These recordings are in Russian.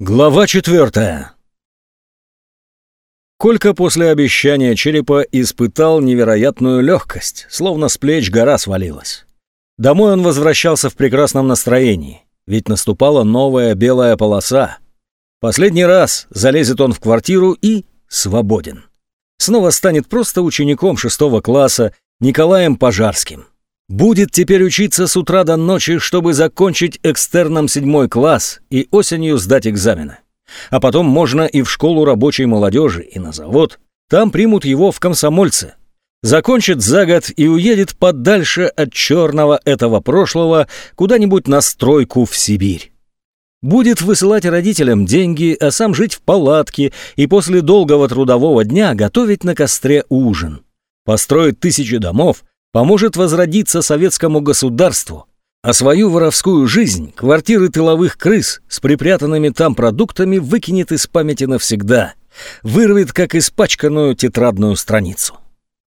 Глава четвертая. Колька после обещания черепа испытал невероятную легкость, словно с плеч гора свалилась. Домой он возвращался в прекрасном настроении, ведь наступала новая белая полоса. Последний раз залезет он в квартиру и свободен. Снова станет просто учеником шестого класса Николаем Пожарским. Будет теперь учиться с утра до ночи, чтобы закончить экстерном седьмой класс и осенью сдать экзамены. А потом можно и в школу рабочей молодежи, и на завод. Там примут его в комсомольце. Закончит за год и уедет подальше от черного этого прошлого куда-нибудь на стройку в Сибирь. Будет высылать родителям деньги, а сам жить в палатке и после долгого трудового дня готовить на костре ужин. Построит тысячи домов – поможет возродиться советскому государству, а свою воровскую жизнь квартиры тыловых крыс с припрятанными там продуктами выкинет из памяти навсегда, вырвет как испачканную тетрадную страницу.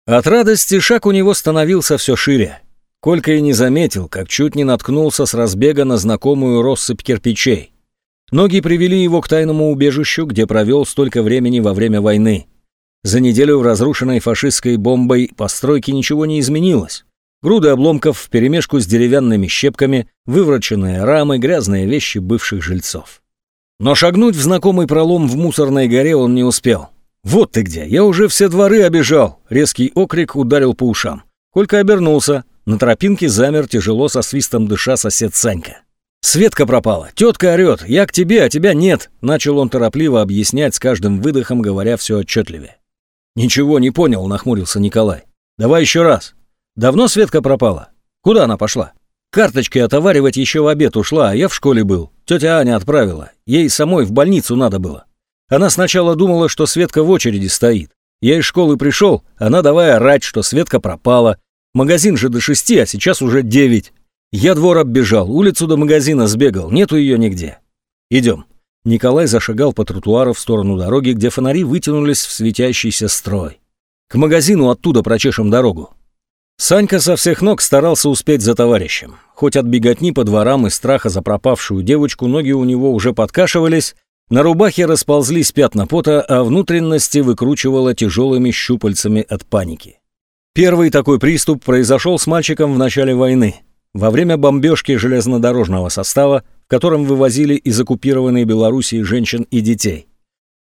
От радости шаг у него становился все шире. Колька и не заметил, как чуть не наткнулся с разбега на знакомую россыпь кирпичей. Ноги привели его к тайному убежищу, где провел столько времени во время войны. За неделю в разрушенной фашистской бомбой постройке ничего не изменилось. Груды обломков вперемешку с деревянными щепками, вывороченные рамы, грязные вещи бывших жильцов. Но шагнуть в знакомый пролом в мусорной горе он не успел. «Вот ты где! Я уже все дворы обежал!» Резкий окрик ударил по ушам. Колька обернулся. На тропинке замер, тяжело со свистом дыша сосед Санька. «Светка пропала! Тетка орет! Я к тебе, а тебя нет!» Начал он торопливо объяснять с каждым выдохом, говоря все отчетливее. Ничего не понял, нахмурился Николай. Давай еще раз. Давно Светка пропала? Куда она пошла? Карточки отоваривать еще в обед ушла, а я в школе был. Тетя Аня отправила. Ей самой в больницу надо было. Она сначала думала, что Светка в очереди стоит. Я из школы пришел, она давай орать, что Светка пропала. Магазин же до шести, а сейчас уже девять. Я двор оббежал, улицу до магазина сбегал, нету ее нигде. Идем. Николай зашагал по тротуару в сторону дороги, где фонари вытянулись в светящийся строй. «К магазину оттуда прочешем дорогу». Санька со всех ног старался успеть за товарищем. Хоть от беготни по дворам и страха за пропавшую девочку ноги у него уже подкашивались, на рубахе расползлись пятна пота, а внутренности выкручивало тяжелыми щупальцами от паники. Первый такой приступ произошел с мальчиком в начале войны. Во время бомбежки железнодорожного состава которым вывозили из оккупированной Белоруссии женщин и детей.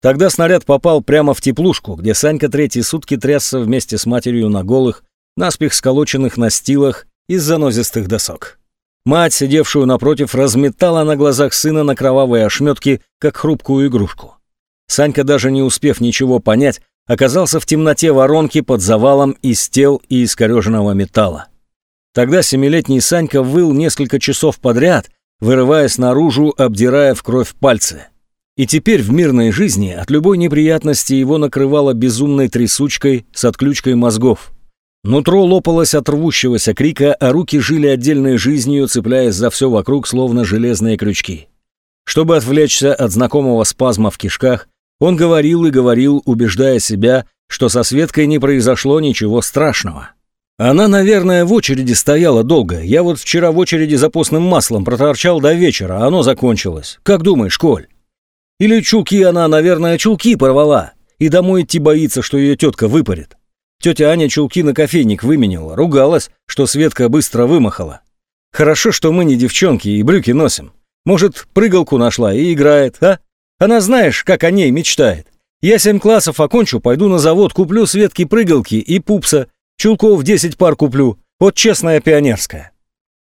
Тогда снаряд попал прямо в теплушку, где Санька третьи сутки трясся вместе с матерью на голых, наспех сколоченных настилах из занозистых досок. Мать, сидевшую напротив, разметала на глазах сына на кровавые ошметки, как хрупкую игрушку. Санька, даже не успев ничего понять, оказался в темноте воронки под завалом из тел и искореженного металла. Тогда семилетний Санька выл несколько часов подряд, вырываясь наружу, обдирая в кровь пальцы. И теперь в мирной жизни от любой неприятности его накрывало безумной трясучкой с отключкой мозгов. Нутро лопалось от рвущегося крика, а руки жили отдельной жизнью, цепляясь за все вокруг, словно железные крючки. Чтобы отвлечься от знакомого спазма в кишках, он говорил и говорил, убеждая себя, что со Светкой не произошло ничего страшного. Она, наверное, в очереди стояла долго. Я вот вчера в очереди за постным маслом проторчал до вечера, а оно закончилось. Как думаешь, Коль? Или чулки она, наверное, чулки порвала. И домой идти боится, что ее тетка выпарит. Тетя Аня чулки на кофейник выменила, ругалась, что Светка быстро вымахала. Хорошо, что мы не девчонки и брюки носим. Может, прыгалку нашла и играет, а? Она знаешь, как о ней мечтает. Я семь классов окончу, пойду на завод, куплю Светке прыгалки и пупса, Чулков 10 пар куплю, вот честная пионерская».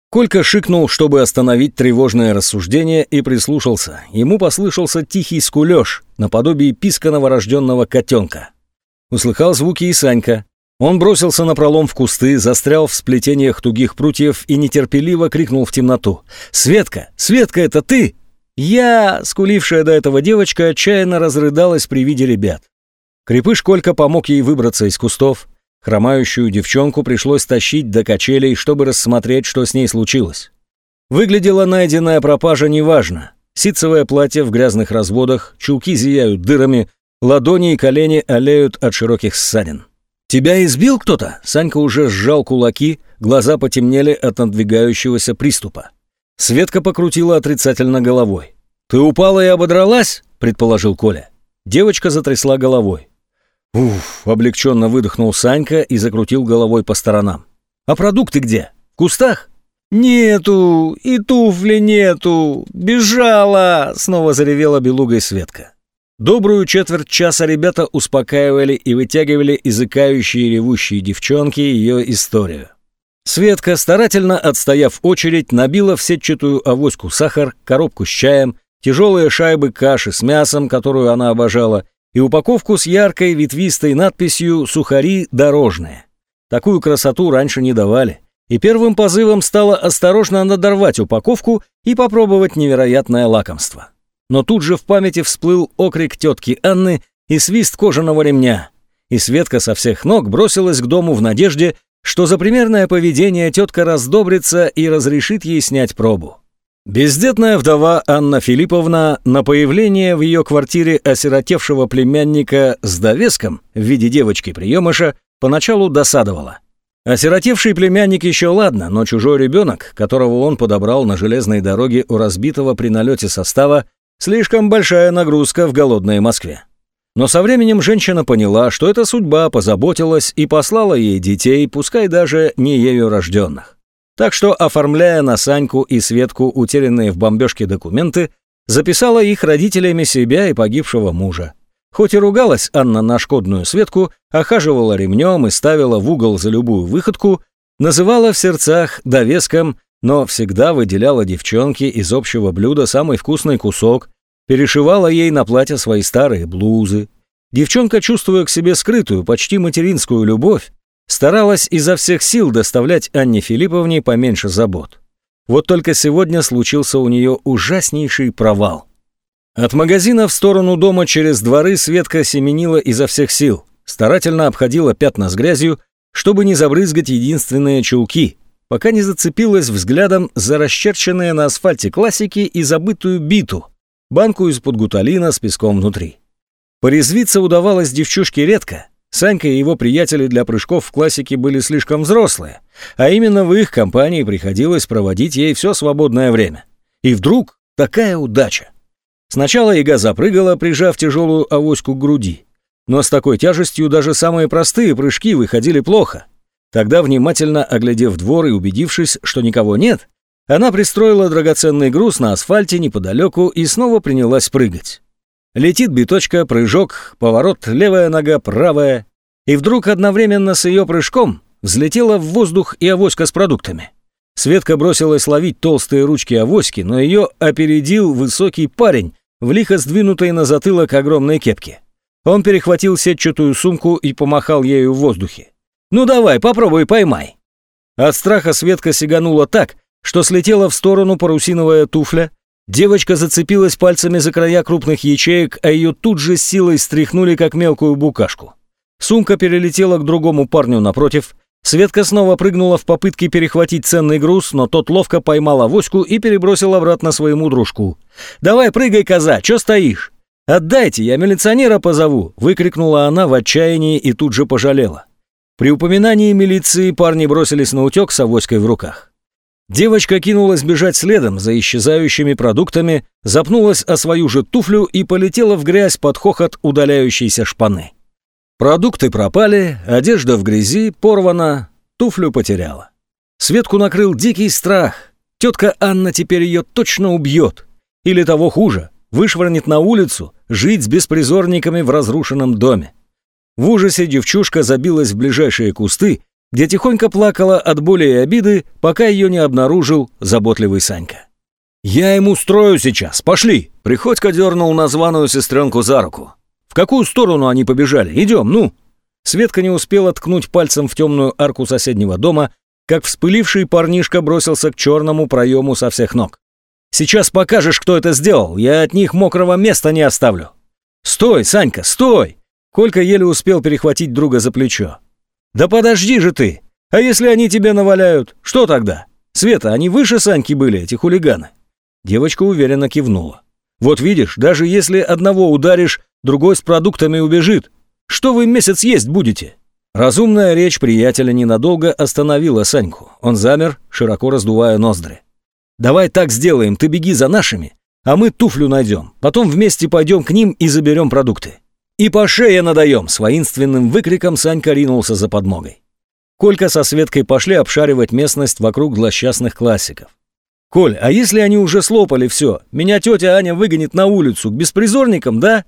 Колька шикнул, чтобы остановить тревожное рассуждение, и прислушался. Ему послышался тихий скулёж, наподобие писка новорожденного котенка. Услыхал звуки и Санька. Он бросился на пролом в кусты, застрял в сплетениях тугих прутьев и нетерпеливо крикнул в темноту. «Светка! Светка, это ты!» Я, скулившая до этого девочка, отчаянно разрыдалась при виде ребят. Крепыш Колька помог ей выбраться из кустов, Хромающую девчонку пришлось тащить до качелей, чтобы рассмотреть, что с ней случилось. Выглядела найденная пропажа неважно. Ситцевое платье в грязных разводах, чулки зияют дырами, ладони и колени олеют от широких ссадин. «Тебя избил кто-то?» Санька уже сжал кулаки, глаза потемнели от надвигающегося приступа. Светка покрутила отрицательно головой. «Ты упала и ободралась?» – предположил Коля. Девочка затрясла головой. Уф, облегченно выдохнул Санька и закрутил головой по сторонам. А продукты где? В кустах? «Нету! И туфли нету! Бежала!» — снова заревела белугой Светка. Добрую четверть часа ребята успокаивали и вытягивали изыкающие ревущие девчонки ее историю. Светка, старательно отстояв очередь, набила в сетчатую авоську сахар, коробку с чаем, тяжелые шайбы каши с мясом, которую она обожала, и упаковку с яркой ветвистой надписью «Сухари дорожные». Такую красоту раньше не давали. И первым позывом стало осторожно надорвать упаковку и попробовать невероятное лакомство. Но тут же в памяти всплыл окрик тетки Анны и свист кожаного ремня. И Светка со всех ног бросилась к дому в надежде, что за примерное поведение тетка раздобрится и разрешит ей снять пробу. Бездетная вдова Анна Филипповна на появление в ее квартире осиротевшего племянника с довеском в виде девочки-приемыша поначалу досадовала. Осиротевший племянник еще ладно, но чужой ребенок, которого он подобрал на железной дороге у разбитого при налете состава, слишком большая нагрузка в голодной Москве. Но со временем женщина поняла, что эта судьба позаботилась и послала ей детей, пускай даже не ею рожденных. Так что, оформляя на Саньку и Светку утерянные в бомбежке документы, записала их родителями себя и погибшего мужа. Хоть и ругалась Анна на шкодную Светку, охаживала ремнем и ставила в угол за любую выходку, называла в сердцах довеском, но всегда выделяла девчонке из общего блюда самый вкусный кусок, перешивала ей на платье свои старые блузы. Девчонка, чувствуя к себе скрытую, почти материнскую любовь, Старалась изо всех сил доставлять Анне Филипповне поменьше забот. Вот только сегодня случился у нее ужаснейший провал. От магазина в сторону дома через дворы Светка семенила изо всех сил, старательно обходила пятна с грязью, чтобы не забрызгать единственные чулки, пока не зацепилась взглядом за расчерченные на асфальте классики и забытую биту, банку из-под гуталина с песком внутри. Порезвиться удавалось девчушке редко, Санька и его приятели для прыжков в классике были слишком взрослые, а именно в их компании приходилось проводить ей все свободное время. И вдруг такая удача! Сначала Ига запрыгала, прижав тяжелую авоську к груди. Но с такой тяжестью даже самые простые прыжки выходили плохо. Тогда, внимательно оглядев двор и убедившись, что никого нет, она пристроила драгоценный груз на асфальте неподалеку и снова принялась прыгать. Летит биточка, прыжок, поворот, левая нога, правая. И вдруг одновременно с ее прыжком взлетела в воздух и авоська с продуктами. Светка бросилась ловить толстые ручки авоськи, но ее опередил высокий парень в лихо сдвинутой на затылок огромной кепке. Он перехватил сетчатую сумку и помахал ею в воздухе. «Ну давай, попробуй, поймай!» От страха Светка сиганула так, что слетела в сторону парусиновая туфля, Девочка зацепилась пальцами за края крупных ячеек, а ее тут же силой стряхнули, как мелкую букашку. Сумка перелетела к другому парню напротив. Светка снова прыгнула в попытке перехватить ценный груз, но тот ловко поймал авоську и перебросил обратно своему дружку. «Давай прыгай, коза, чё стоишь?» «Отдайте, я милиционера позову!» — выкрикнула она в отчаянии и тут же пожалела. При упоминании милиции парни бросились на утек с авоськой в руках. Девочка кинулась бежать следом за исчезающими продуктами, запнулась о свою же туфлю и полетела в грязь под хохот удаляющейся шпаны. Продукты пропали, одежда в грязи, порвана, туфлю потеряла. Светку накрыл дикий страх. Тетка Анна теперь ее точно убьет. Или того хуже, вышвырнет на улицу, жить с беспризорниками в разрушенном доме. В ужасе девчушка забилась в ближайшие кусты где тихонько плакала от боли и обиды, пока ее не обнаружил заботливый Санька. «Я ему устрою сейчас, пошли!» Приходько дернул названную сестренку за руку. «В какую сторону они побежали? Идем, ну!» Светка не успела ткнуть пальцем в темную арку соседнего дома, как вспыливший парнишка бросился к черному проему со всех ног. «Сейчас покажешь, кто это сделал, я от них мокрого места не оставлю!» «Стой, Санька, стой!» Колька еле успел перехватить друга за плечо. Да подожди же ты! А если они тебе наваляют, что тогда? Света, они выше Саньки были, эти хулиганы. Девочка уверенно кивнула. Вот видишь, даже если одного ударишь, другой с продуктами убежит. Что вы месяц есть будете? Разумная речь приятеля ненадолго остановила Саньку. Он замер, широко раздувая ноздри. «Давай так сделаем, ты беги за нашими, а мы туфлю найдем. Потом вместе пойдем к ним и заберем продукты. И по шее надаем!» — с воинственным выкриком Санька ринулся за подмогой. Колька со Светкой пошли обшаривать местность вокруг злосчастных классиков. «Коль, а если они уже слопали все? Меня тетя Аня выгонит на улицу, к беспризорникам, да?»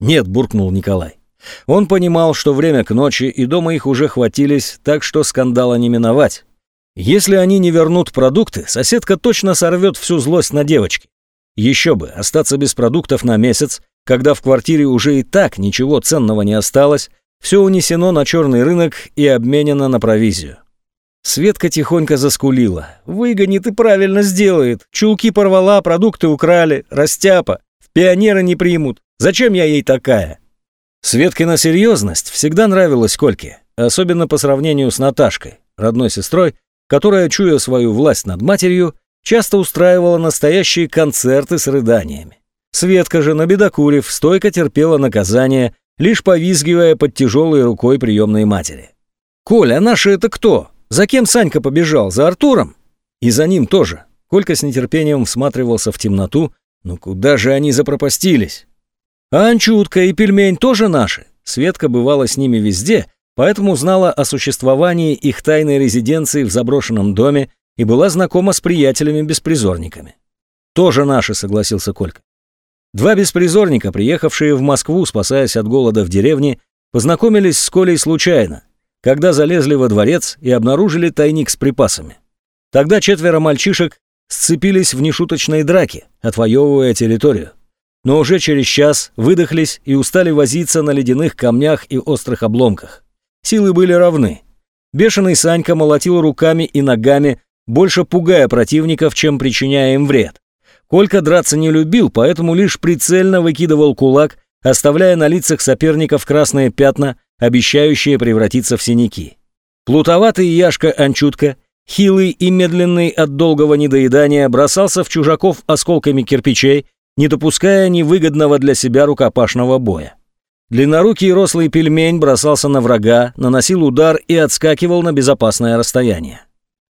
«Нет», — буркнул Николай. Он понимал, что время к ночи, и дома их уже хватились, так что скандала не миновать. Если они не вернут продукты, соседка точно сорвет всю злость на девочке. Еще бы, остаться без продуктов на месяц когда в квартире уже и так ничего ценного не осталось, все унесено на черный рынок и обменено на провизию. Светка тихонько заскулила. «Выгонит и правильно сделает. Чулки порвала, продукты украли, растяпа. В пионеры не примут. Зачем я ей такая?» Светкина серьезность всегда нравилась Кольке, особенно по сравнению с Наташкой, родной сестрой, которая, чуя свою власть над матерью, часто устраивала настоящие концерты с рыданиями. Светка же, набедокурив, стойко терпела наказание, лишь повизгивая под тяжелой рукой приемной матери. «Коля, а наши это кто? За кем Санька побежал? За Артуром?» «И за ним тоже». Колька с нетерпением всматривался в темноту. «Ну куда же они запропастились?» «А «Анчутка и пельмень тоже наши». Светка бывала с ними везде, поэтому знала о существовании их тайной резиденции в заброшенном доме и была знакома с приятелями-беспризорниками. «Тоже наши», — согласился Колька. Два беспризорника, приехавшие в Москву, спасаясь от голода в деревне, познакомились с Колей случайно, когда залезли во дворец и обнаружили тайник с припасами. Тогда четверо мальчишек сцепились в нешуточной драке, отвоевывая территорию. Но уже через час выдохлись и устали возиться на ледяных камнях и острых обломках. Силы были равны. Бешеный Санька молотил руками и ногами, больше пугая противников, чем причиняя им вред. Колька драться не любил, поэтому лишь прицельно выкидывал кулак, оставляя на лицах соперников красные пятна, обещающие превратиться в синяки. Плутоватый Яшка Анчутка, хилый и медленный от долгого недоедания, бросался в чужаков осколками кирпичей, не допуская невыгодного для себя рукопашного боя. Длиннорукий рослый пельмень бросался на врага, наносил удар и отскакивал на безопасное расстояние.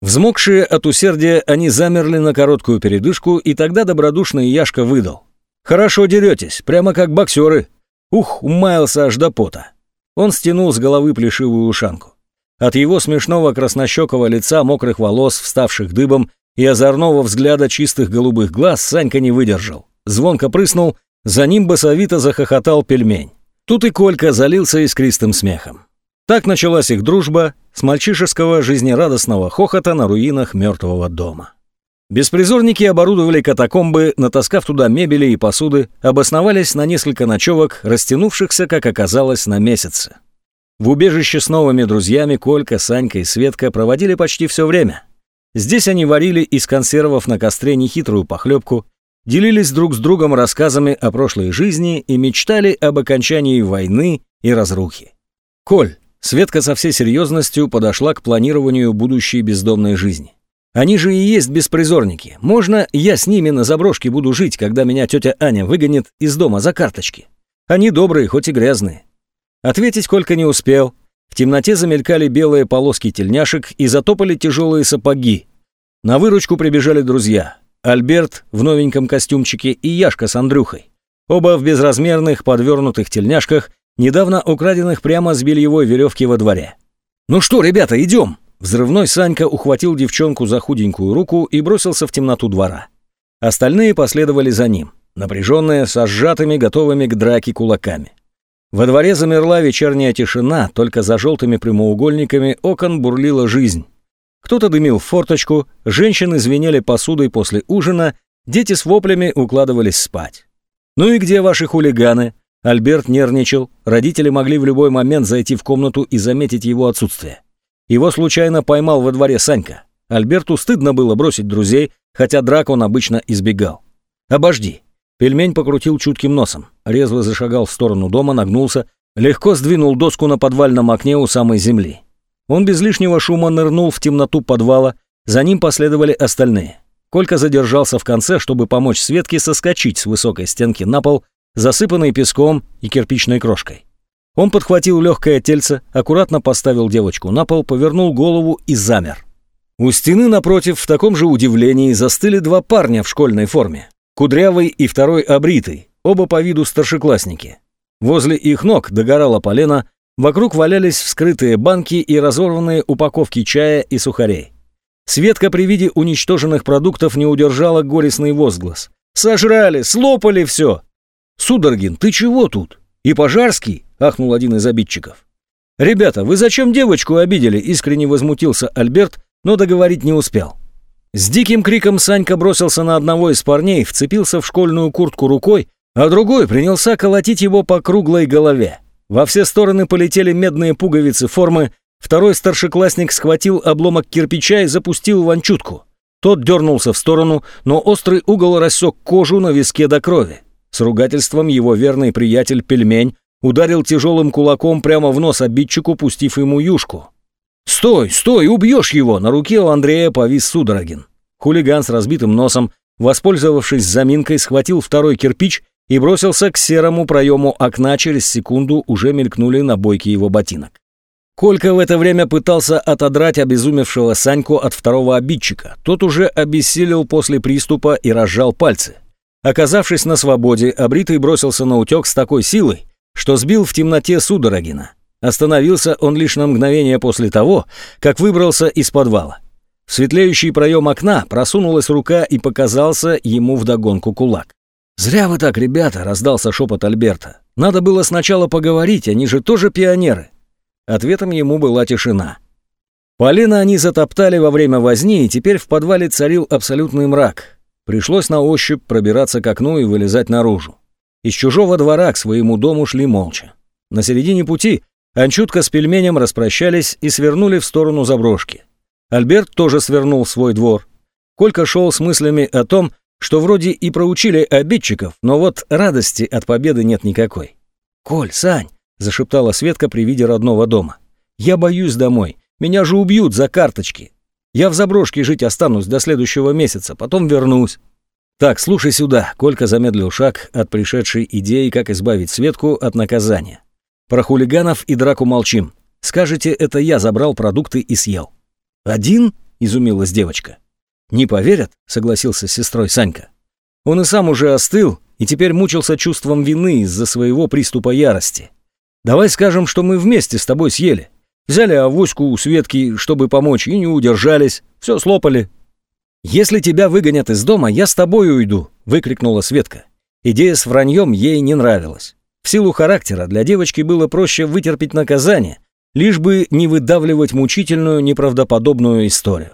Взмокшие от усердия, они замерли на короткую передышку, и тогда добродушный Яшка выдал. «Хорошо деретесь, прямо как боксеры». Ух, умаялся аж до пота. Он стянул с головы плешивую ушанку. От его смешного краснощекого лица, мокрых волос, вставших дыбом, и озорного взгляда чистых голубых глаз Санька не выдержал. Звонко прыснул, за ним басовито захохотал пельмень. Тут и Колька залился искристым смехом. Так началась их дружба с мальчишеского жизнерадостного хохота на руинах мертвого дома. Беспризорники оборудовали катакомбы, натаскав туда мебели и посуды, обосновались на несколько ночевок, растянувшихся, как оказалось, на месяцы. В убежище с новыми друзьями Колька, Санька и Светка проводили почти все время. Здесь они варили из консервов на костре нехитрую похлебку, делились друг с другом рассказами о прошлой жизни и мечтали об окончании войны и разрухи. «Коль, Светка со всей серьезностью подошла к планированию будущей бездомной жизни. Они же и есть беспризорники. Можно я с ними на заброшке буду жить, когда меня тетя Аня выгонит из дома за карточки? Они добрые, хоть и грязные. Ответить Колька не успел. В темноте замелькали белые полоски тельняшек и затопали тяжелые сапоги. На выручку прибежали друзья. Альберт в новеньком костюмчике и Яшка с Андрюхой. Оба в безразмерных подвернутых тельняшках недавно украденных прямо с бельевой веревки во дворе. «Ну что, ребята, идем!» Взрывной Санька ухватил девчонку за худенькую руку и бросился в темноту двора. Остальные последовали за ним, напряженные, со сжатыми, готовыми к драке кулаками. Во дворе замерла вечерняя тишина, только за желтыми прямоугольниками окон бурлила жизнь. Кто-то дымил в форточку, женщины звенели посудой после ужина, дети с воплями укладывались спать. «Ну и где ваши хулиганы?» Альберт нервничал, родители могли в любой момент зайти в комнату и заметить его отсутствие. Его случайно поймал во дворе Санька. Альберту стыдно было бросить друзей, хотя драк он обычно избегал. «Обожди». Пельмень покрутил чутким носом, резво зашагал в сторону дома, нагнулся, легко сдвинул доску на подвальном окне у самой земли. Он без лишнего шума нырнул в темноту подвала, за ним последовали остальные. Колька задержался в конце, чтобы помочь Светке соскочить с высокой стенки на пол Засыпанной песком и кирпичной крошкой. Он подхватил легкое тельце, аккуратно поставил девочку на пол, повернул голову и замер. У стены напротив в таком же удивлении застыли два парня в школьной форме. Кудрявый и второй обритый, оба по виду старшеклассники. Возле их ног догорала полена, вокруг валялись вскрытые банки и разорванные упаковки чая и сухарей. Светка при виде уничтоженных продуктов не удержала горестный возглас. «Сожрали! Слопали все!» Судоргин, ты чего тут? И Пожарский?» – ахнул один из обидчиков. «Ребята, вы зачем девочку обидели?» – искренне возмутился Альберт, но договорить не успел. С диким криком Санька бросился на одного из парней, вцепился в школьную куртку рукой, а другой принялся колотить его по круглой голове. Во все стороны полетели медные пуговицы формы, второй старшеклассник схватил обломок кирпича и запустил ванчутку. Тот дернулся в сторону, но острый угол рассек кожу на виске до крови. С ругательством его верный приятель Пельмень ударил тяжелым кулаком прямо в нос обидчику, пустив ему юшку. «Стой, стой, убьешь его!» На руке у Андрея повис Судорогин. Хулиган с разбитым носом, воспользовавшись заминкой, схватил второй кирпич и бросился к серому проему окна, через секунду уже мелькнули набойки его ботинок. Колька в это время пытался отодрать обезумевшего Саньку от второго обидчика. Тот уже обессилел после приступа и разжал пальцы. Оказавшись на свободе, Абритый бросился на утек с такой силой, что сбил в темноте Судорогина. Остановился он лишь на мгновение после того, как выбрался из подвала. В светлеющий проем окна просунулась рука и показался ему вдогонку кулак. «Зря вы так, ребята!» — раздался шепот Альберта. «Надо было сначала поговорить, они же тоже пионеры!» Ответом ему была тишина. Полина они затоптали во время возни, и теперь в подвале царил абсолютный мрак. Пришлось на ощупь пробираться к окну и вылезать наружу. Из чужого двора к своему дому шли молча. На середине пути Анчутка с пельменем распрощались и свернули в сторону заброшки. Альберт тоже свернул в свой двор. Колька шел с мыслями о том, что вроде и проучили обидчиков, но вот радости от победы нет никакой. «Коль, Сань!» – зашептала Светка при виде родного дома. «Я боюсь домой. Меня же убьют за карточки. Я в заброшке жить останусь до следующего месяца, потом вернусь. Так, слушай сюда. Колька замедлил шаг от пришедшей идеи, как избавить Светку от наказания. Про хулиганов и драку молчим. Скажите, это я забрал продукты и съел. Один? Изумилась девочка. Не поверят, согласился с сестрой Санька. Он и сам уже остыл, и теперь мучился чувством вины из-за своего приступа ярости. Давай скажем, что мы вместе с тобой съели взяли авоську у Светки, чтобы помочь, и не удержались, все слопали». «Если тебя выгонят из дома, я с тобой уйду», — выкрикнула Светка. Идея с враньем ей не нравилась. В силу характера для девочки было проще вытерпеть наказание, лишь бы не выдавливать мучительную, неправдоподобную историю.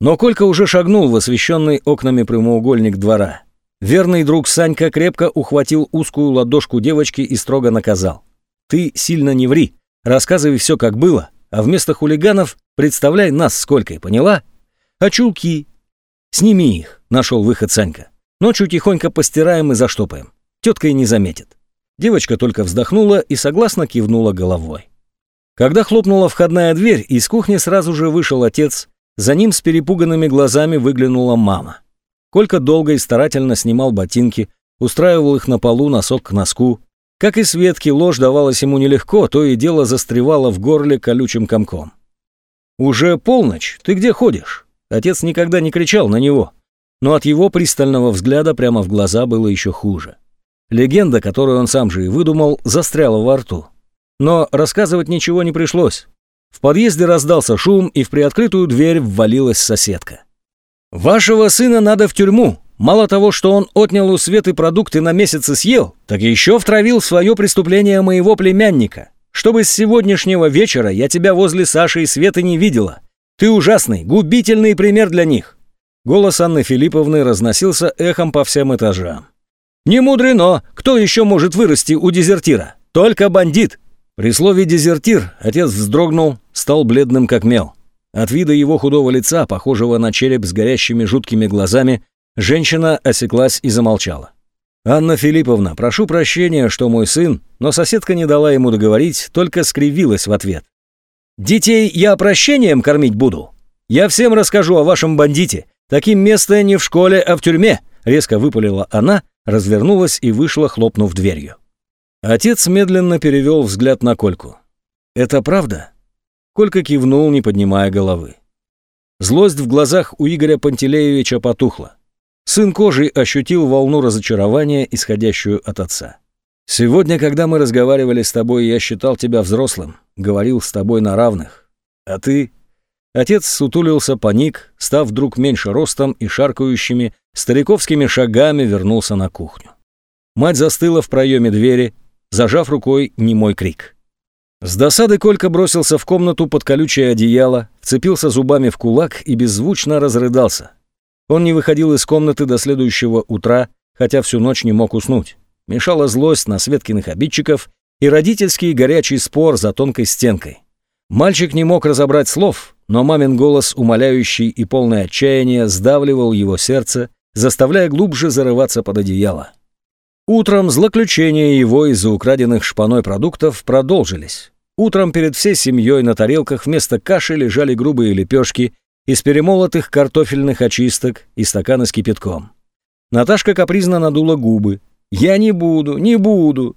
Но Колька уже шагнул в освещенный окнами прямоугольник двора. Верный друг Санька крепко ухватил узкую ладошку девочки и строго наказал. «Ты сильно не ври, Рассказывай все, как было, а вместо хулиганов представляй нас сколько, и поняла? Очулки. Сними их, нашел выход Санька. Ночью тихонько постираем и заштопаем. Тетка и не заметит. Девочка только вздохнула и согласно кивнула головой. Когда хлопнула входная дверь, из кухни сразу же вышел отец, за ним с перепуганными глазами выглянула мама. Колька долго и старательно снимал ботинки, устраивал их на полу носок к носку, как и Светке, ложь давалась ему нелегко, то и дело застревало в горле колючим комком. «Уже полночь, ты где ходишь?» Отец никогда не кричал на него, но от его пристального взгляда прямо в глаза было еще хуже. Легенда, которую он сам же и выдумал, застряла во рту. Но рассказывать ничего не пришлось. В подъезде раздался шум, и в приоткрытую дверь ввалилась соседка. «Вашего сына надо в тюрьму!» Мало того, что он отнял у Светы продукты на месяц и съел, так еще втравил свое преступление моего племянника. Чтобы с сегодняшнего вечера я тебя возле Саши и Светы не видела. Ты ужасный, губительный пример для них». Голос Анны Филипповны разносился эхом по всем этажам. «Не мудрено! Кто еще может вырасти у дезертира? Только бандит!» При слове «дезертир» отец вздрогнул, стал бледным как мел. От вида его худого лица, похожего на череп с горящими жуткими глазами, Женщина осеклась и замолчала. «Анна Филипповна, прошу прощения, что мой сын...» Но соседка не дала ему договорить, только скривилась в ответ. «Детей я прощением кормить буду. Я всем расскажу о вашем бандите. Таким место не в школе, а в тюрьме», — резко выпалила она, развернулась и вышла, хлопнув дверью. Отец медленно перевел взгляд на Кольку. «Это правда?» Колька кивнул, не поднимая головы. Злость в глазах у Игоря Пантелеевича потухла. Сын кожи ощутил волну разочарования, исходящую от отца. «Сегодня, когда мы разговаривали с тобой, я считал тебя взрослым, говорил с тобой на равных. А ты...» Отец сутулился, паник, став вдруг меньше ростом и шаркающими, стариковскими шагами вернулся на кухню. Мать застыла в проеме двери, зажав рукой немой крик. С досады Колька бросился в комнату под колючее одеяло, вцепился зубами в кулак и беззвучно разрыдался – он не выходил из комнаты до следующего утра, хотя всю ночь не мог уснуть. Мешала злость на Светкиных обидчиков и родительский горячий спор за тонкой стенкой. Мальчик не мог разобрать слов, но мамин голос, умоляющий и полное отчаяние, сдавливал его сердце, заставляя глубже зарываться под одеяло. Утром злоключения его из-за украденных шпаной продуктов продолжились. Утром перед всей семьей на тарелках вместо каши лежали грубые лепешки из перемолотых картофельных очисток и стакана с кипятком. Наташка капризно надула губы. «Я не буду, не буду!»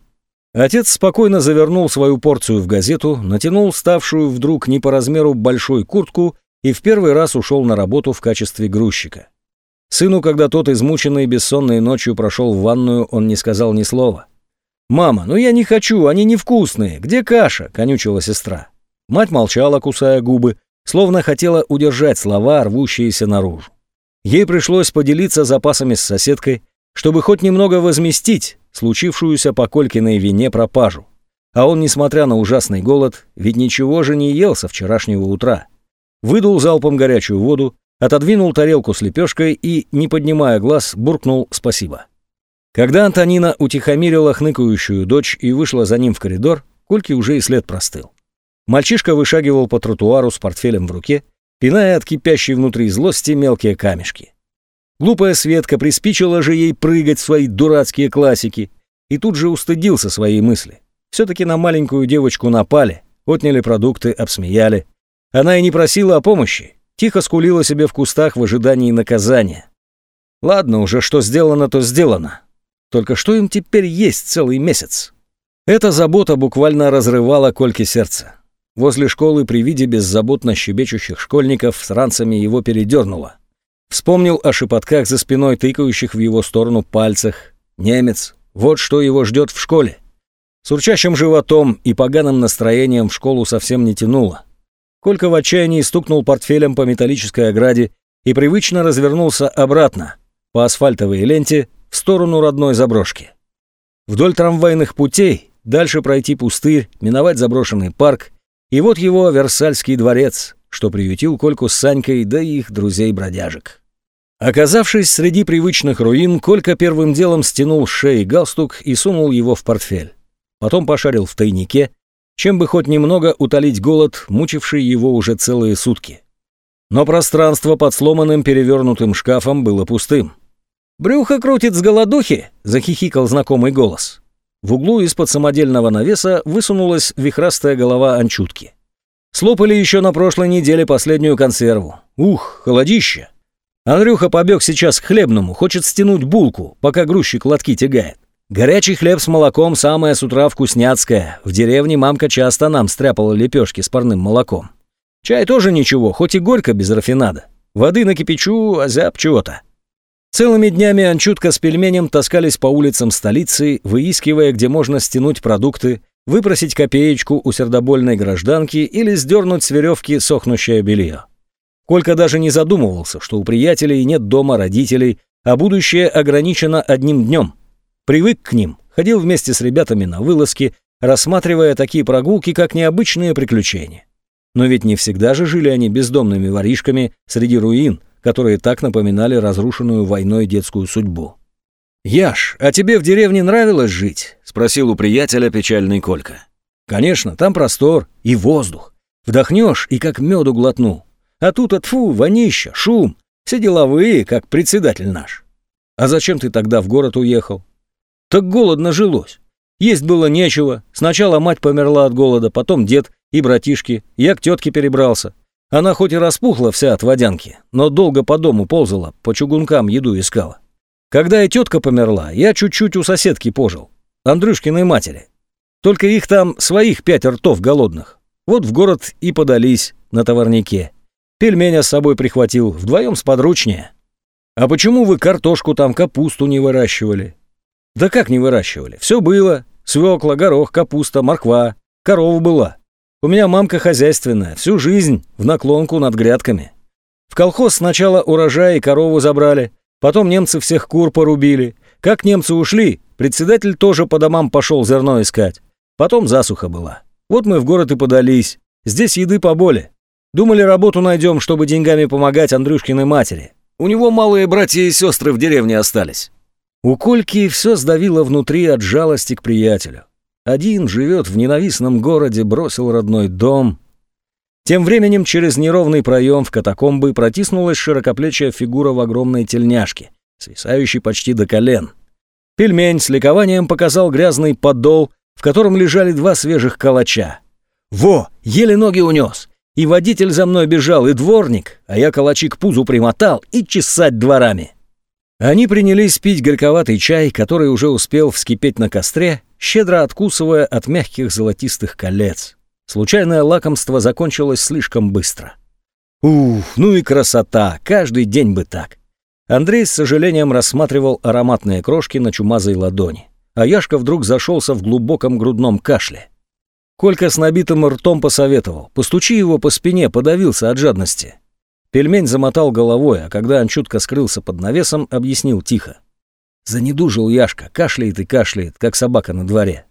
Отец спокойно завернул свою порцию в газету, натянул ставшую вдруг не по размеру большой куртку и в первый раз ушел на работу в качестве грузчика. Сыну, когда тот измученный бессонной ночью прошел в ванную, он не сказал ни слова. «Мама, ну я не хочу, они невкусные, где каша?» — конючила сестра. Мать молчала, кусая губы, словно хотела удержать слова, рвущиеся наружу. Ей пришлось поделиться запасами с соседкой, чтобы хоть немного возместить случившуюся по Колькиной вине пропажу. А он, несмотря на ужасный голод, ведь ничего же не ел со вчерашнего утра. Выдул залпом горячую воду, отодвинул тарелку с лепешкой и, не поднимая глаз, буркнул «спасибо». Когда Антонина утихомирила хныкающую дочь и вышла за ним в коридор, Кольке уже и след простыл. Мальчишка вышагивал по тротуару с портфелем в руке, пиная от кипящей внутри злости мелкие камешки. Глупая Светка приспичила же ей прыгать в свои дурацкие классики и тут же устыдился своей мысли. Все-таки на маленькую девочку напали, отняли продукты, обсмеяли. Она и не просила о помощи, тихо скулила себе в кустах в ожидании наказания. Ладно уже, что сделано, то сделано. Только что им теперь есть целый месяц? Эта забота буквально разрывала кольки сердца. Возле школы при виде беззаботно щебечущих школьников с ранцами его передернуло. Вспомнил о шепотках за спиной тыкающих в его сторону пальцах. Немец. Вот что его ждет в школе. С урчащим животом и поганым настроением в школу совсем не тянуло. Колька в отчаянии стукнул портфелем по металлической ограде и привычно развернулся обратно, по асфальтовой ленте, в сторону родной заброшки. Вдоль трамвайных путей дальше пройти пустырь, миновать заброшенный парк и вот его Версальский дворец, что приютил Кольку с Санькой, да их друзей-бродяжек. Оказавшись среди привычных руин, Колька первым делом стянул с шеи галстук и сунул его в портфель. Потом пошарил в тайнике, чем бы хоть немного утолить голод, мучивший его уже целые сутки. Но пространство под сломанным перевернутым шкафом было пустым. «Брюхо крутит с голодухи!» — захихикал знакомый голос. В углу из-под самодельного навеса высунулась вихрастая голова анчутки. Слопали еще на прошлой неделе последнюю консерву. Ух, холодище! Андрюха побег сейчас к хлебному, хочет стянуть булку, пока грузчик лотки тягает. Горячий хлеб с молоком – самое с утра вкусняцкое. В деревне мамка часто нам стряпала лепешки с парным молоком. Чай тоже ничего, хоть и горько без рафинада. Воды накипячу, а зяб чего-то. Целыми днями Анчутка с пельменем таскались по улицам столицы, выискивая, где можно стянуть продукты, выпросить копеечку у сердобольной гражданки или сдернуть с веревки сохнущее белье. Колька даже не задумывался, что у приятелей нет дома родителей, а будущее ограничено одним днем. Привык к ним, ходил вместе с ребятами на вылазки, рассматривая такие прогулки как необычные приключения. Но ведь не всегда же жили они бездомными воришками среди руин – которые так напоминали разрушенную войной детскую судьбу. «Яш, а тебе в деревне нравилось жить?» – спросил у приятеля печальный Колька. «Конечно, там простор и воздух. Вдохнешь и как меду глотнул. А тут, отфу, вонища, шум. Все деловые, как председатель наш. А зачем ты тогда в город уехал? Так голодно жилось. Есть было нечего. Сначала мать померла от голода, потом дед и братишки. Я к тетке перебрался. Она хоть и распухла вся от водянки, но долго по дому ползала, по чугункам еду искала. Когда и тетка померла, я чуть-чуть у соседки пожил, Андрюшкиной матери. Только их там своих пять ртов голодных. Вот в город и подались на товарнике. Пельменя с собой прихватил, вдвоем с подручнее. А почему вы картошку там, капусту не выращивали? Да как не выращивали? Все было. Свекла, горох, капуста, морква. Корова была. У меня мамка хозяйственная, всю жизнь в наклонку над грядками. В колхоз сначала урожай и корову забрали, потом немцы всех кур порубили. Как немцы ушли, председатель тоже по домам пошел зерно искать. Потом засуха была. Вот мы в город и подались. Здесь еды поболе. Думали, работу найдем, чтобы деньгами помогать Андрюшкиной матери. У него малые братья и сестры в деревне остались. У Кольки все сдавило внутри от жалости к приятелю. Один живет в ненавистном городе, бросил родной дом. Тем временем через неровный проем в катакомбы протиснулась широкоплечая фигура в огромной тельняшке, свисающей почти до колен. Пельмень с ликованием показал грязный подол, в котором лежали два свежих калача. «Во! Еле ноги унес! И водитель за мной бежал, и дворник, а я калачи к пузу примотал и чесать дворами!» Они принялись пить горьковатый чай, который уже успел вскипеть на костре, щедро откусывая от мягких золотистых колец. Случайное лакомство закончилось слишком быстро. Ух, ну и красота, каждый день бы так. Андрей с сожалением рассматривал ароматные крошки на чумазой ладони, а Яшка вдруг зашелся в глубоком грудном кашле. Колька с набитым ртом посоветовал, постучи его по спине, подавился от жадности. Пельмень замотал головой, а когда он чутко скрылся под навесом, объяснил тихо. Занедужил Яшка, кашляет и кашляет, как собака на дворе.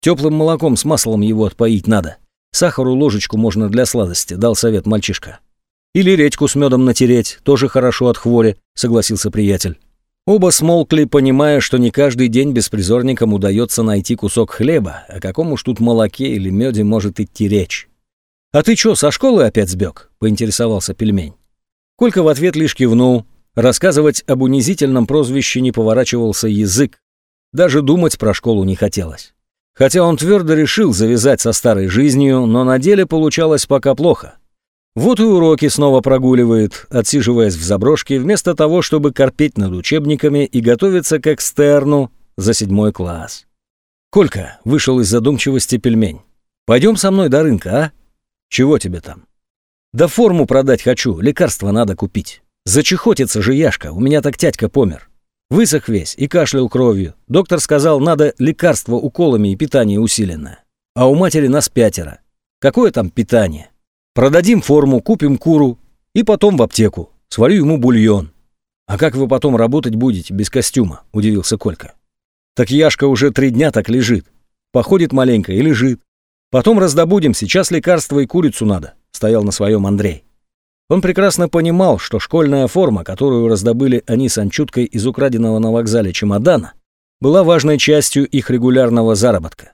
Теплым молоком с маслом его отпоить надо. Сахару ложечку можно для сладости, дал совет мальчишка. Или редьку с медом натереть, тоже хорошо от хвори, согласился приятель. Оба смолкли, понимая, что не каждый день беспризорникам удается найти кусок хлеба, о каком уж тут молоке или меде может идти речь. «А ты чё, со школы опять сбег?» — поинтересовался пельмень. Колька в ответ лишь кивнул, Рассказывать об унизительном прозвище не поворачивался язык. Даже думать про школу не хотелось. Хотя он твердо решил завязать со старой жизнью, но на деле получалось пока плохо. Вот и уроки снова прогуливает, отсиживаясь в заброшке, вместо того, чтобы корпеть над учебниками и готовиться к экстерну за седьмой класс. Колька вышел из задумчивости пельмень. «Пойдем со мной до рынка, а? Чего тебе там?» «Да форму продать хочу, лекарства надо купить». Зачехотится же Яшка, у меня так тядька помер. Высох весь и кашлял кровью. Доктор сказал, надо лекарство уколами и питание усиленное. А у матери нас пятеро. Какое там питание? Продадим форму, купим куру и потом в аптеку. Сварю ему бульон. А как вы потом работать будете без костюма? Удивился Колька. Так Яшка уже три дня так лежит. Походит маленько и лежит. Потом раздобудем, сейчас лекарство и курицу надо. Стоял на своем Андрей. Он прекрасно понимал, что школьная форма, которую раздобыли они с Анчуткой из украденного на вокзале чемодана, была важной частью их регулярного заработка.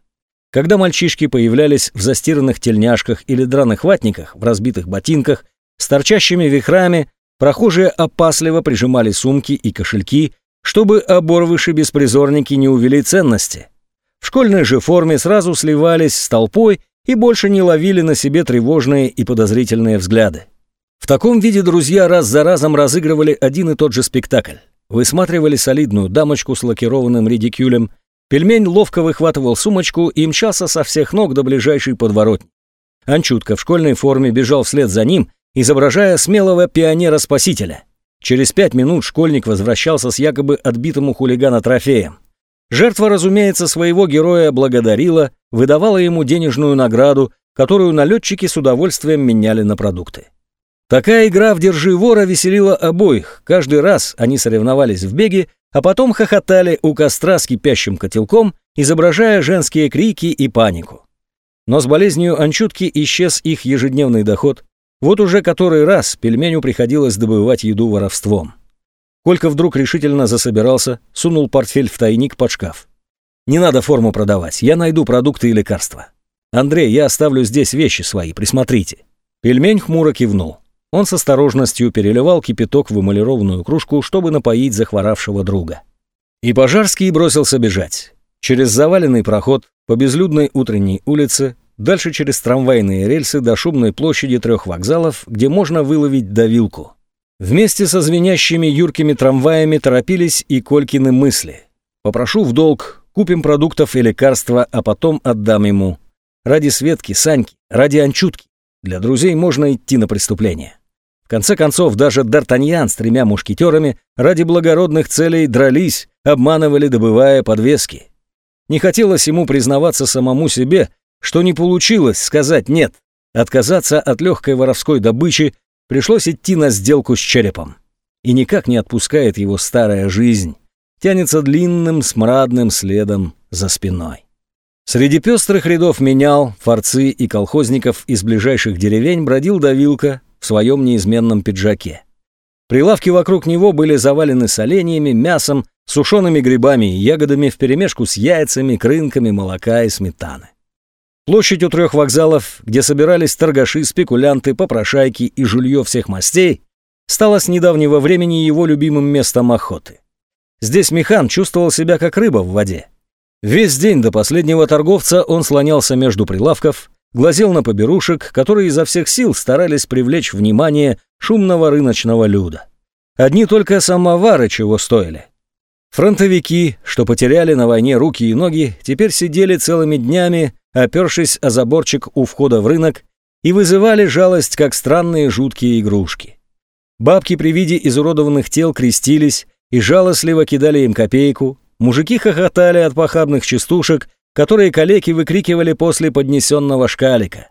Когда мальчишки появлялись в застиранных тельняшках или драных ватниках, в разбитых ботинках, с торчащими вихрами, прохожие опасливо прижимали сумки и кошельки, чтобы оборвыши-беспризорники не увели ценности. В школьной же форме сразу сливались с толпой и больше не ловили на себе тревожные и подозрительные взгляды. В таком виде друзья раз за разом разыгрывали один и тот же спектакль. Высматривали солидную дамочку с лакированным редикюлем. Пельмень ловко выхватывал сумочку и мчался со всех ног до ближайшей подворотни. Анчутка в школьной форме бежал вслед за ним, изображая смелого пионера-спасителя. Через пять минут школьник возвращался с якобы отбитым у хулигана трофеем. Жертва, разумеется, своего героя благодарила, выдавала ему денежную награду, которую налетчики с удовольствием меняли на продукты. Такая игра в «Держи вора» веселила обоих. Каждый раз они соревновались в беге, а потом хохотали у костра с кипящим котелком, изображая женские крики и панику. Но с болезнью анчутки исчез их ежедневный доход. Вот уже который раз пельменю приходилось добывать еду воровством. Колька вдруг решительно засобирался, сунул портфель в тайник под шкаф. «Не надо форму продавать, я найду продукты и лекарства. Андрей, я оставлю здесь вещи свои, присмотрите». Пельмень хмуро кивнул. Он с осторожностью переливал кипяток в эмалированную кружку, чтобы напоить захворавшего друга. И Пожарский бросился бежать. Через заваленный проход, по безлюдной утренней улице, дальше через трамвайные рельсы до шумной площади трех вокзалов, где можно выловить давилку. Вместе со звенящими юркими трамваями торопились и Колькины мысли. «Попрошу в долг, купим продуктов и лекарства, а потом отдам ему. Ради Светки, Саньки, ради Анчутки. Для друзей можно идти на преступление» конце концов, даже Д'Артаньян с тремя мушкетерами ради благородных целей дрались, обманывали, добывая подвески. Не хотелось ему признаваться самому себе, что не получилось сказать «нет». Отказаться от легкой воровской добычи пришлось идти на сделку с черепом. И никак не отпускает его старая жизнь. Тянется длинным смрадным следом за спиной. Среди пестрых рядов менял, форцы и колхозников из ближайших деревень бродил давилка, в своем неизменном пиджаке. Прилавки вокруг него были завалены соленьями, мясом, сушеными грибами и ягодами вперемешку с яйцами, крынками, молока и сметаны. Площадь у трех вокзалов, где собирались торгаши, спекулянты, попрошайки и жулье всех мастей, стала с недавнего времени его любимым местом охоты. Здесь Михан чувствовал себя как рыба в воде. Весь день до последнего торговца он слонялся между прилавков, глазел на поберушек, которые изо всех сил старались привлечь внимание шумного рыночного люда. Одни только самовары чего стоили. Фронтовики, что потеряли на войне руки и ноги, теперь сидели целыми днями, опершись о заборчик у входа в рынок, и вызывали жалость, как странные жуткие игрушки. Бабки при виде изуродованных тел крестились и жалостливо кидали им копейку, мужики хохотали от похабных частушек которые калеки выкрикивали после поднесенного шкалика.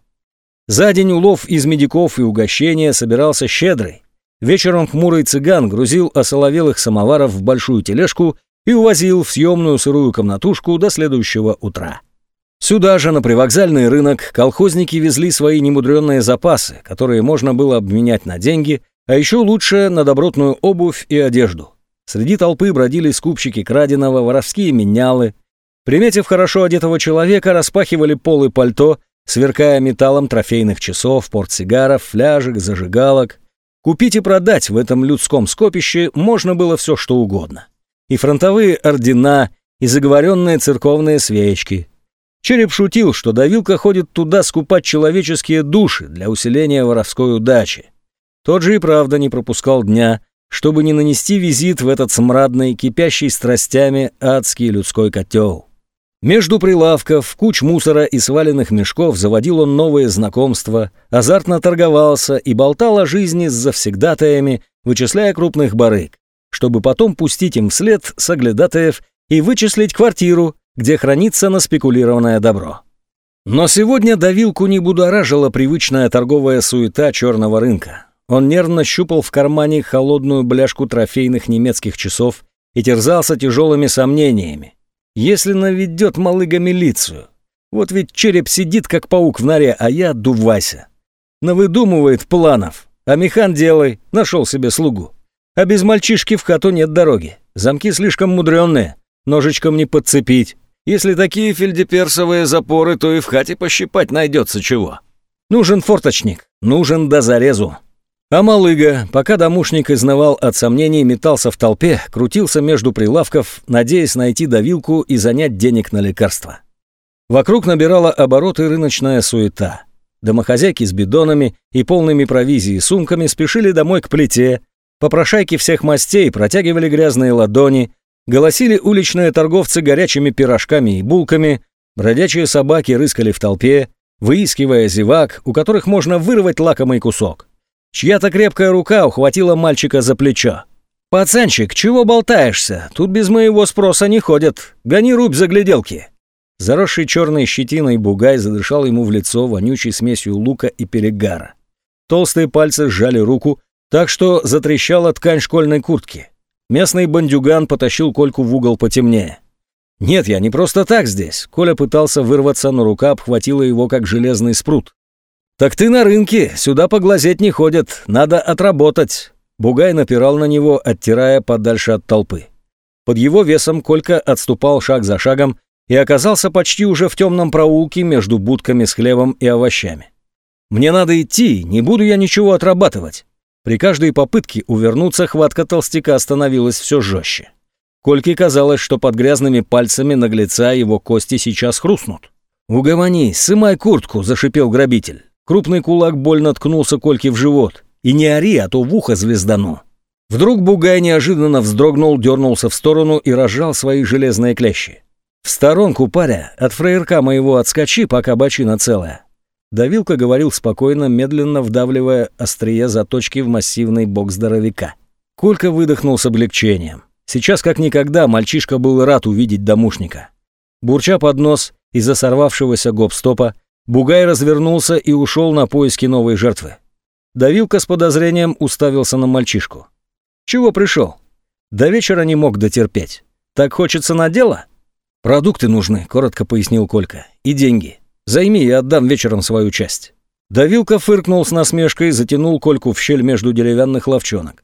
За день улов из медиков и угощения собирался щедрый. Вечером хмурый цыган грузил осоловелых самоваров в большую тележку и увозил в съемную сырую комнатушку до следующего утра. Сюда же, на привокзальный рынок, колхозники везли свои немудренные запасы, которые можно было обменять на деньги, а еще лучше на добротную обувь и одежду. Среди толпы бродили скупщики краденого, воровские менялы, Приметив хорошо одетого человека, распахивали полы пальто, сверкая металлом трофейных часов, портсигаров, фляжек, зажигалок. Купить и продать в этом людском скопище можно было все что угодно. И фронтовые ордена, и заговоренные церковные свечки. Череп шутил, что давилка ходит туда скупать человеческие души для усиления воровской удачи. Тот же и правда не пропускал дня, чтобы не нанести визит в этот смрадный, кипящий страстями адский людской котел. Между прилавков куч мусора и сваленных мешков заводил он новые знакомства, азартно торговался и болтал о жизни с завсегдатаями, вычисляя крупных барыг, чтобы потом пустить им вслед соглядатаев и вычислить квартиру, где хранится на спекулированное добро. Но сегодня давилку не будоражила привычная торговая суета черного рынка. Он нервно щупал в кармане холодную бляшку трофейных немецких часов и терзался тяжелыми сомнениями если наведет малыга милицию. Вот ведь череп сидит, как паук в норе, а я дувася. Навыдумывает планов. А механ делай, нашел себе слугу. А без мальчишки в хату нет дороги. Замки слишком мудреные, ножичком не подцепить. Если такие фельдеперсовые запоры, то и в хате пощипать найдется чего. Нужен форточник, нужен до зарезу. А малыга, пока домушник изнывал от сомнений, метался в толпе, крутился между прилавков, надеясь найти давилку и занять денег на лекарства. Вокруг набирала обороты рыночная суета. Домохозяйки с бидонами и полными провизией сумками спешили домой к плите, попрошайки всех мастей протягивали грязные ладони, голосили уличные торговцы горячими пирожками и булками, бродячие собаки рыскали в толпе, выискивая зевак, у которых можно вырвать лакомый кусок. Чья-то крепкая рука ухватила мальчика за плечо. «Пацанчик, чего болтаешься? Тут без моего спроса не ходят. Гони рубь за гляделки!» Заросший черной щетиной бугай задышал ему в лицо вонючей смесью лука и перегара. Толстые пальцы сжали руку, так что затрещала ткань школьной куртки. Местный бандюган потащил Кольку в угол потемнее. «Нет, я не просто так здесь!» Коля пытался вырваться, но рука обхватила его, как железный спрут. «Так ты на рынке, сюда поглазеть не ходят, надо отработать». Бугай напирал на него, оттирая подальше от толпы. Под его весом Колька отступал шаг за шагом и оказался почти уже в темном проулке между будками с хлебом и овощами. «Мне надо идти, не буду я ничего отрабатывать». При каждой попытке увернуться хватка толстяка становилась все жестче. Кольке казалось, что под грязными пальцами наглеца его кости сейчас хрустнут. «Угомони, сымай куртку», – зашипел грабитель. Крупный кулак больно ткнулся Кольке в живот. «И не ори, а то в ухо звездано!» Вдруг Бугай неожиданно вздрогнул, дернулся в сторону и разжал свои железные клещи. «В сторонку, паря, от фраерка моего отскочи, пока бочина целая!» Давилка говорил спокойно, медленно вдавливая острие заточки в массивный бок здоровяка. Колька выдохнул с облегчением. Сейчас, как никогда, мальчишка был рад увидеть домушника. Бурча под нос из-за сорвавшегося гоп-стопа, Бугай развернулся и ушел на поиски новой жертвы. Давилка с подозрением уставился на мальчишку. «Чего пришел? До вечера не мог дотерпеть. Так хочется на дело?» «Продукты нужны», — коротко пояснил Колька. «И деньги. Займи, я отдам вечером свою часть». Давилка фыркнул с насмешкой, затянул Кольку в щель между деревянных ловчонок.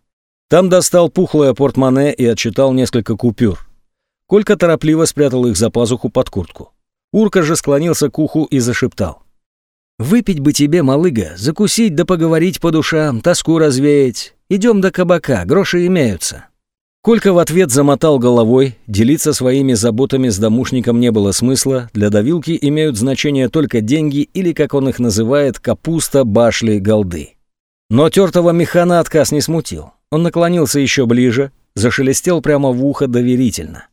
Там достал пухлое портмоне и отчитал несколько купюр. Колька торопливо спрятал их за пазуху под куртку. Урка же склонился к уху и зашептал. «Выпить бы тебе, малыга, закусить да поговорить по душам, тоску развеять. Идем до кабака, гроши имеются». Колька в ответ замотал головой, делиться своими заботами с домушником не было смысла, для давилки имеют значение только деньги или, как он их называет, капуста, башли, голды. Но тертого механа отказ не смутил. Он наклонился еще ближе, зашелестел прямо в ухо доверительно.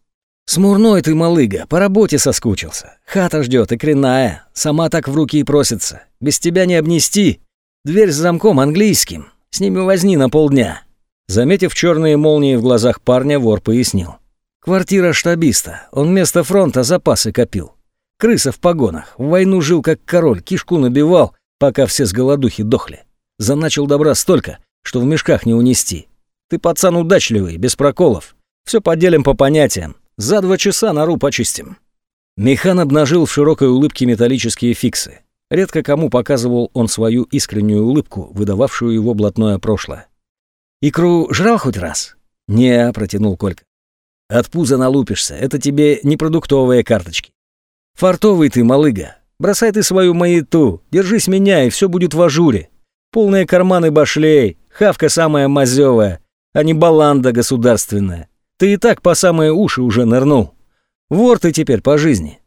Смурной ты, малыга, по работе соскучился. Хата ждет и кренная, «э». сама так в руки и просится. Без тебя не обнести. Дверь с замком английским. С ними возни на полдня». Заметив черные молнии в глазах парня, вор пояснил. «Квартира штабиста. Он вместо фронта запасы копил. Крыса в погонах. В войну жил как король, кишку набивал, пока все с голодухи дохли. Заначил добра столько, что в мешках не унести. Ты пацан удачливый, без проколов. Все поделим по понятиям. За два часа нору а почистим». Механ обнажил в широкой улыбке металлические фиксы. Редко кому показывал он свою искреннюю улыбку, выдававшую его блатное прошлое. «Икру жрал хоть раз?» «Не», — протянул Колька. «От пуза налупишься, это тебе не продуктовые карточки». «Фартовый ты, малыга! Бросай ты свою маяту, держись меня, и все будет в ажуре. Полные карманы башлей, хавка самая мазевая, а не баланда государственная. Ты и так по самые уши уже нырнул. Вор ты теперь по жизни».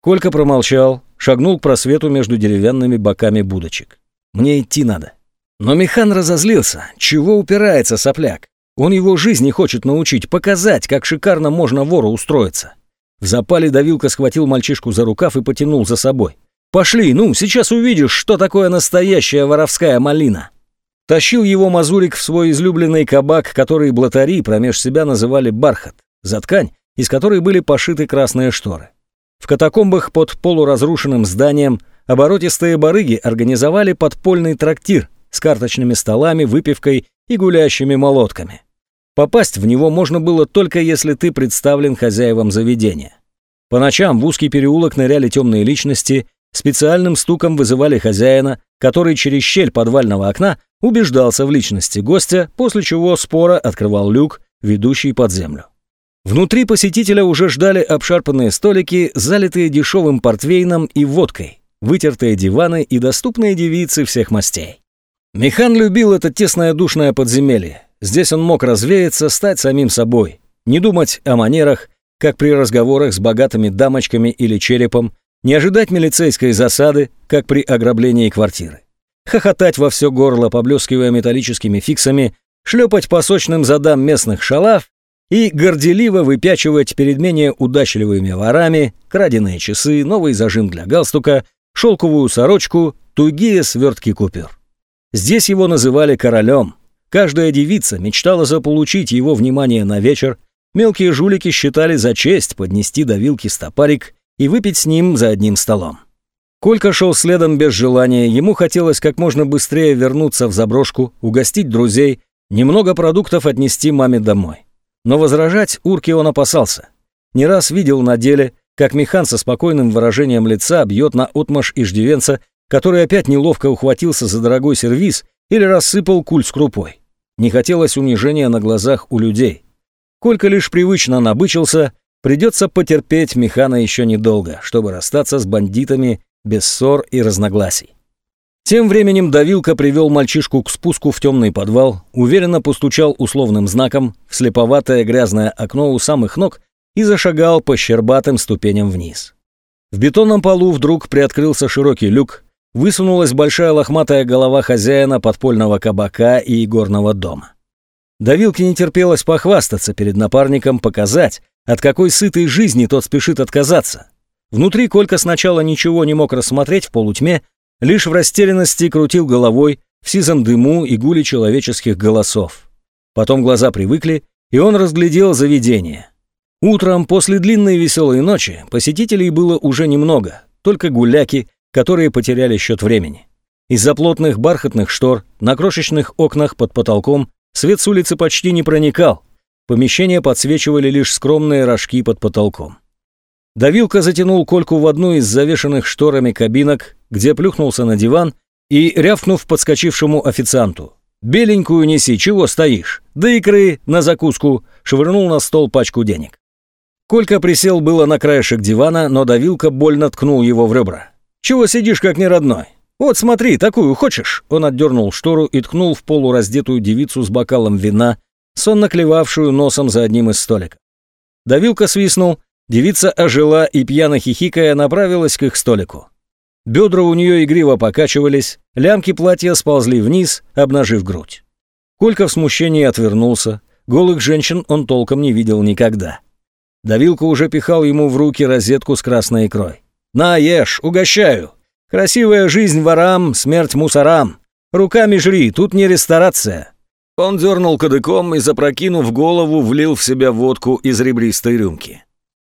Колька промолчал, шагнул к просвету между деревянными боками будочек. «Мне идти надо». Но Михан разозлился. Чего упирается сопляк? Он его жизни хочет научить, показать, как шикарно можно вору устроиться. В запале давилка схватил мальчишку за рукав и потянул за собой. «Пошли, ну, сейчас увидишь, что такое настоящая воровская малина!» Тащил его Мазурик в свой излюбленный кабак, который блатари промеж себя называли «бархат», за ткань, из которой были пошиты красные шторы. В катакомбах под полуразрушенным зданием оборотистые барыги организовали подпольный трактир с карточными столами, выпивкой и гулящими молотками. Попасть в него можно было только если ты представлен хозяевам заведения. По ночам в узкий переулок ныряли темные личности, специальным стуком вызывали хозяина, который через щель подвального окна убеждался в личности гостя, после чего спора открывал люк, ведущий под землю. Внутри посетителя уже ждали обшарпанные столики, залитые дешевым портвейном и водкой, вытертые диваны и доступные девицы всех мастей. Механ любил это тесное душное подземелье. Здесь он мог развеяться, стать самим собой, не думать о манерах, как при разговорах с богатыми дамочками или черепом, не ожидать милицейской засады, как при ограблении квартиры хохотать во все горло, поблескивая металлическими фиксами, шлепать по сочным задам местных шалав и горделиво выпячивать перед менее удачливыми ворами краденые часы, новый зажим для галстука, шелковую сорочку, тугие свертки купюр. Здесь его называли королем. Каждая девица мечтала заполучить его внимание на вечер, мелкие жулики считали за честь поднести до вилки стопарик и выпить с ним за одним столом. Колька шел следом без желания, ему хотелось как можно быстрее вернуться в заброшку, угостить друзей, немного продуктов отнести маме домой. Но возражать Урке он опасался. Не раз видел на деле, как Михан со спокойным выражением лица бьет на отмаш иждивенца, который опять неловко ухватился за дорогой сервиз или рассыпал куль с крупой. Не хотелось унижения на глазах у людей. Колька лишь привычно набычился, придется потерпеть Михана еще недолго, чтобы расстаться с бандитами без ссор и разногласий. Тем временем давилка привел мальчишку к спуску в темный подвал, уверенно постучал условным знаком в слеповатое грязное окно у самых ног и зашагал по щербатым ступеням вниз. В бетонном полу вдруг приоткрылся широкий люк, высунулась большая лохматая голова хозяина подпольного кабака и горного дома. Давилке не терпелось похвастаться перед напарником, показать, от какой сытой жизни тот спешит отказаться, Внутри Колька сначала ничего не мог рассмотреть в полутьме, лишь в растерянности крутил головой в сизом дыму и гуле человеческих голосов. Потом глаза привыкли, и он разглядел заведение. Утром, после длинной веселой ночи, посетителей было уже немного, только гуляки, которые потеряли счет времени. Из-за плотных бархатных штор на крошечных окнах под потолком свет с улицы почти не проникал, помещение подсвечивали лишь скромные рожки под потолком. Давилка затянул кольку в одну из завешенных шторами кабинок, где плюхнулся на диван и, рявкнув подскочившему официанту, «Беленькую неси, чего стоишь? Да икры на закуску!» швырнул на стол пачку денег. Колька присел было на краешек дивана, но давилка больно ткнул его в ребра. «Чего сидишь, как не родной? Вот смотри, такую хочешь?» Он отдернул штору и ткнул в полураздетую девицу с бокалом вина, сонно клевавшую носом за одним из столиков. Давилка свистнул — Девица ожила и, пьяно хихикая, направилась к их столику. Бедра у нее игриво покачивались, лямки платья сползли вниз, обнажив грудь. Колька в смущении отвернулся, голых женщин он толком не видел никогда. Давилка уже пихал ему в руки розетку с красной икрой. «На, ешь, угощаю! Красивая жизнь ворам, смерть мусорам! Руками жри, тут не ресторация!» Он дернул кадыком и, запрокинув голову, влил в себя водку из ребристой рюмки.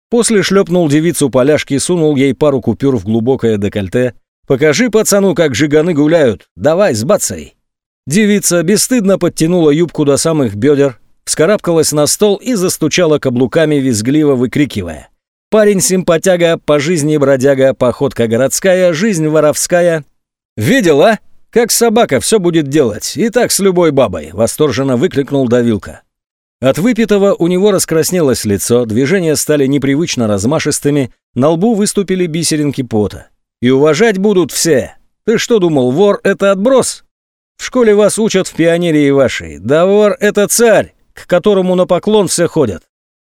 После шлепнул девицу поляшки и сунул ей пару купюр в глубокое декольте. «Покажи пацану, как жиганы гуляют. Давай, с бацай!» Девица бесстыдно подтянула юбку до самых бедер, вскарабкалась на стол и застучала каблуками, визгливо выкрикивая. Парень симпатяга, по жизни бродяга, походка городская, жизнь воровская. «Видела? Как собака все будет делать, и так с любой бабой!» — восторженно выкрикнул Давилка. От выпитого у него раскраснелось лицо, движения стали непривычно размашистыми, на лбу выступили бисеринки пота. «И уважать будут все! Ты что думал, вор — это отброс? В школе вас учат в пионерии вашей. Да вор — это царь, к которому на поклон все ходят.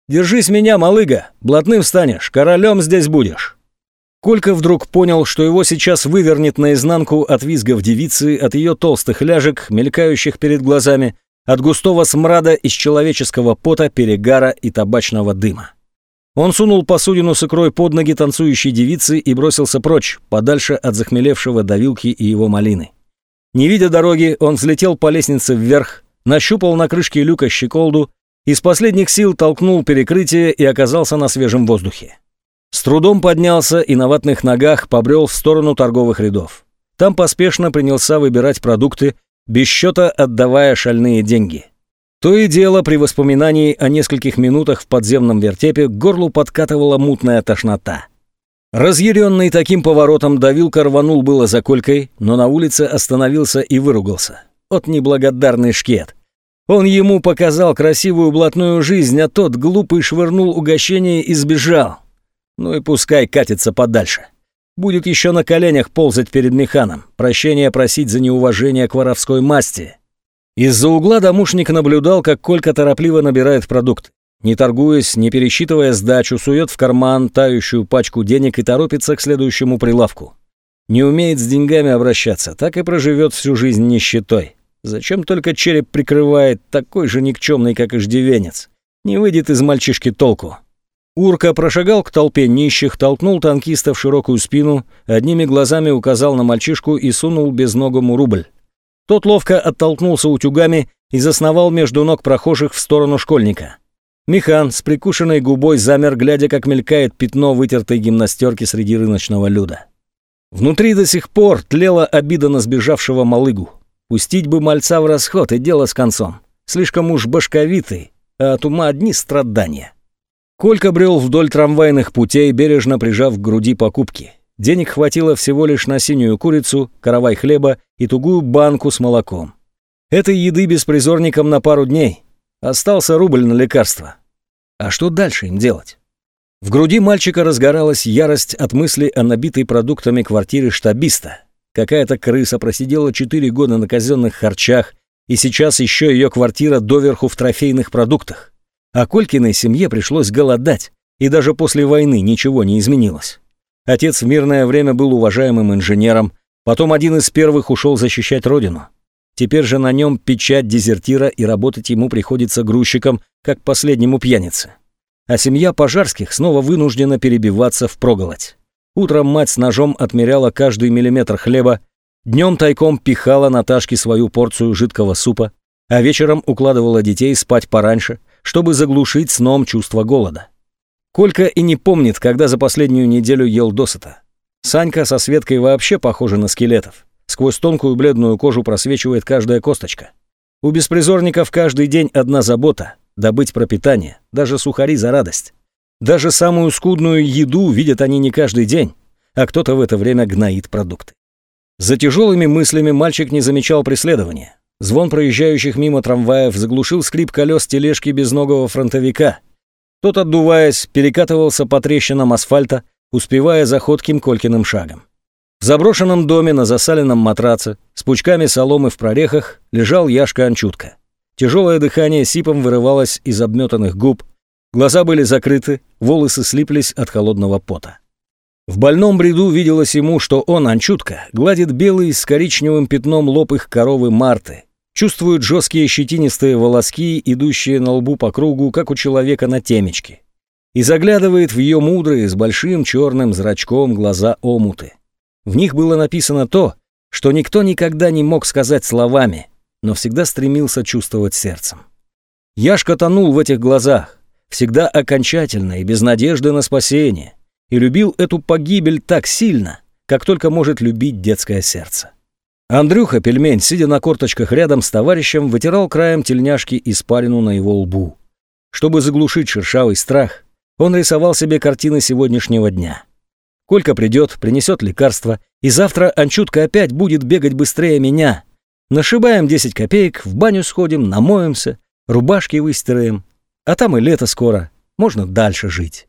Держись меня, малыга, блатным станешь, королем здесь будешь». Колька вдруг понял, что его сейчас вывернет наизнанку от визгов девицы, от ее толстых ляжек, мелькающих перед глазами — от густого смрада из человеческого пота, перегара и табачного дыма. Он сунул посудину с икрой под ноги танцующей девицы и бросился прочь, подальше от захмелевшего давилки и его малины. Не видя дороги, он взлетел по лестнице вверх, нащупал на крышке люка щеколду, из последних сил толкнул перекрытие и оказался на свежем воздухе. С трудом поднялся и на ватных ногах побрел в сторону торговых рядов. Там поспешно принялся выбирать продукты, без счета отдавая шальные деньги. То и дело, при воспоминании о нескольких минутах в подземном вертепе к горлу подкатывала мутная тошнота. Разъяренный таким поворотом давилка рванул было за колькой, но на улице остановился и выругался. От неблагодарный шкет. Он ему показал красивую блатную жизнь, а тот глупый швырнул угощение и сбежал. Ну и пускай катится подальше будет еще на коленях ползать перед механом, прощения просить за неуважение к воровской масти. Из-за угла домушник наблюдал, как Колька торопливо набирает продукт. Не торгуясь, не пересчитывая сдачу, сует в карман тающую пачку денег и торопится к следующему прилавку. Не умеет с деньгами обращаться, так и проживет всю жизнь нищетой. Зачем только череп прикрывает такой же никчемный, как иждивенец? Не выйдет из мальчишки толку. Урка прошагал к толпе нищих, толкнул танкиста в широкую спину, одними глазами указал на мальчишку и сунул безногому рубль. Тот ловко оттолкнулся утюгами и засновал между ног прохожих в сторону школьника. Михан с прикушенной губой замер, глядя, как мелькает пятно вытертой гимнастерки среди рыночного люда. Внутри до сих пор тлела обида на сбежавшего малыгу. Пустить бы мальца в расход, и дело с концом. Слишком уж башковитый, а от ума одни страдания. Колька брел вдоль трамвайных путей, бережно прижав к груди покупки. Денег хватило всего лишь на синюю курицу, каравай хлеба и тугую банку с молоком. Этой еды беспризорникам на пару дней. Остался рубль на лекарство. А что дальше им делать? В груди мальчика разгоралась ярость от мысли о набитой продуктами квартире штабиста. Какая-то крыса просидела 4 года на казенных харчах, и сейчас еще ее квартира доверху в трофейных продуктах. А Колькиной семье пришлось голодать, и даже после войны ничего не изменилось. Отец в мирное время был уважаемым инженером, потом один из первых ушел защищать родину. Теперь же на нем печать дезертира, и работать ему приходится грузчиком, как последнему пьянице. А семья пожарских снова вынуждена перебиваться в впроголодь. Утром мать с ножом отмеряла каждый миллиметр хлеба, днем тайком пихала Наташке свою порцию жидкого супа, а вечером укладывала детей спать пораньше – чтобы заглушить сном чувство голода. Колька и не помнит, когда за последнюю неделю ел досыта. Санька со Светкой вообще похожа на скелетов. Сквозь тонкую бледную кожу просвечивает каждая косточка. У беспризорников каждый день одна забота – добыть пропитание, даже сухари за радость. Даже самую скудную еду видят они не каждый день, а кто-то в это время гноит продукты. За тяжелыми мыслями мальчик не замечал преследования. Звон проезжающих мимо трамваев заглушил скрип колес тележки безногого фронтовика. Тот, отдуваясь, перекатывался по трещинам асфальта, успевая за ходким Колькиным шагом. В заброшенном доме на засаленном матраце с пучками соломы в прорехах лежал Яшка Анчутка. Тяжелое дыхание сипом вырывалось из обметанных губ, глаза были закрыты, волосы слиплись от холодного пота. В больном бреду виделось ему, что он, Анчутка, гладит белый с коричневым пятном лоб их коровы Марты, Чувствуют жесткие щетинистые волоски, идущие на лбу по кругу, как у человека на темечке. И заглядывает в ее мудрые, с большим черным зрачком глаза омуты. В них было написано то, что никто никогда не мог сказать словами, но всегда стремился чувствовать сердцем. Яшка тонул в этих глазах, всегда окончательно и без надежды на спасение, и любил эту погибель так сильно, как только может любить детское сердце. Андрюха Пельмень, сидя на корточках рядом с товарищем, вытирал краем тельняшки испарину на его лбу. Чтобы заглушить шершавый страх, он рисовал себе картины сегодняшнего дня. Колька придет, принесет лекарство, и завтра Анчутка опять будет бегать быстрее меня. Нашибаем 10 копеек, в баню сходим, намоемся, рубашки выстираем. А там и лето скоро, можно дальше жить.